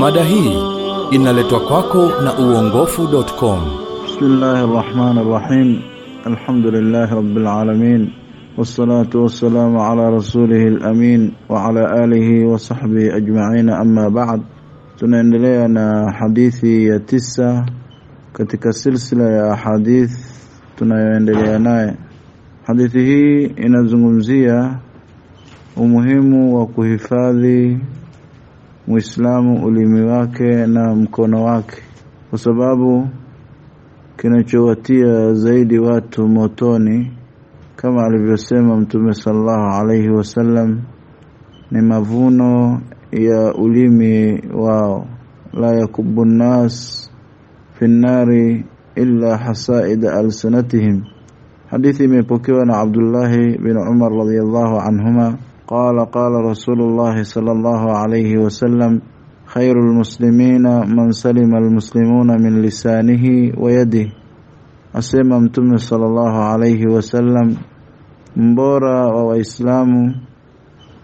Mada hii inaletwa kwako na uongofu.com. بسم الله الرحمن الرحيم الحمد لله رب العالمين والصلاة والسلام على رسوله الأمين وعلى آله وصحبه أجمعين أما بعد tunaendelea na hadithi ya tisa katika silsila ya hadith tunayoendelea naye hadithi hii inazungumzia umuhimu wa kuhifadhi muislamu ulimi wake na mkono wake. Kwa sababu kinachowatia zaidi watu motoni kama alivyosema mtume sallallahu alaihi wasallam ni mavuno ya ulimi wao. La yakubu nas fi nari illa hasaida alsanatihim. Hadithi imepokewa na Abdullah bin Umar radhiyallahu anhuma qala qala rasulullah sallallahu alayhi wasallam خير المسلمين من سلم المسلمون من لسانه ويده asema mtume sallallahu alayhi wasallam mbora wa waislamu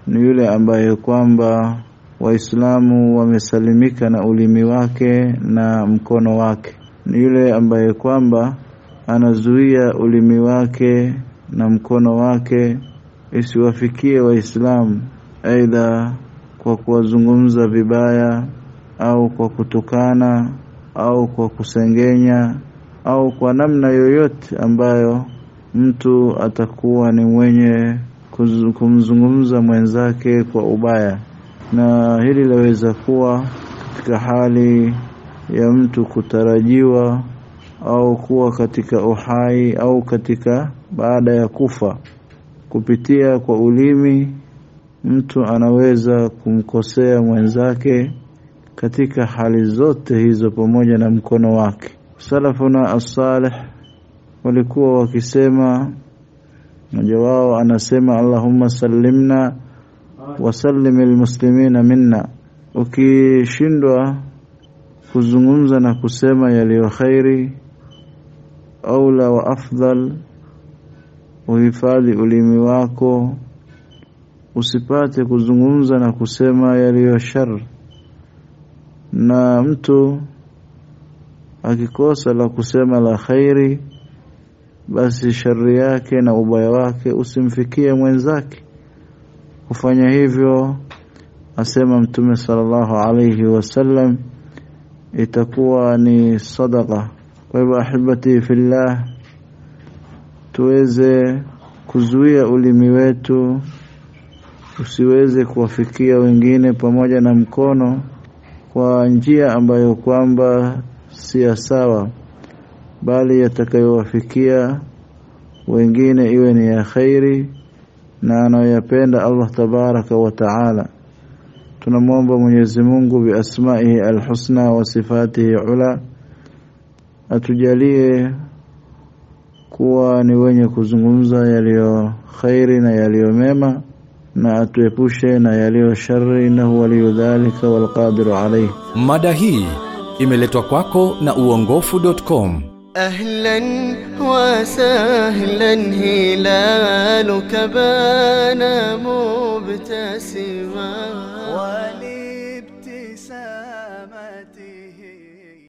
ni yule ambaye kwamba waislamu wamesalimika na ulimi wake na mkono wake ni yule ambaye kwamba anazuia ulimi wake na mkono wake isiwafikie waislamu aidha kwa kuwazungumza vibaya au kwa kutukana au kwa kusengenya au kwa namna yoyote ambayo mtu atakuwa ni mwenye kumzungumza mwenzake kwa ubaya. Na hili laweza kuwa katika hali ya mtu kutarajiwa au kuwa katika uhai au katika baada ya kufa kupitia kwa ulimi mtu anaweza kumkosea mwenzake katika hali zote hizo pamoja na mkono wake. Salafuna as-salih walikuwa wakisema mmoja wao anasema Allahumma sallimna wa sallim almuslimina minna. Ukishindwa kuzungumza na kusema yaliyo khairi aula wa afdal uhifadhi ulimi wako. Usipate kuzungumza na kusema yaliyo shar. Na mtu akikosa la kusema la khairi basi shari yake na ubaya wake usimfikie mwenzake. Kufanya hivyo asema mtume sallallahu alayhi wasallam itakuwa ni sadaqa. Kwa hivyo ahibati fillah tuweze kuzuia ulimi wetu usiweze kuwafikia wengine pamoja na mkono kwa njia ambayo kwamba si sawa bali yatakayowafikia wengine iwe ni ya khairi na anayoyapenda Allah tabaraka wa taala. Tunamwomba Mwenyezi Mungu bi asma'ihi alhusna wa sifatihi ula atujalie kuwa ni wenye kuzungumza yaliyo khairi na yaliyo mema na atuepushe na yaliyo shari innahu waliyu dhalika walqadiru alayhi mada hii imeletwa kwako na uongofu.com ahlan wa sahlan hilaluka bana mubtasima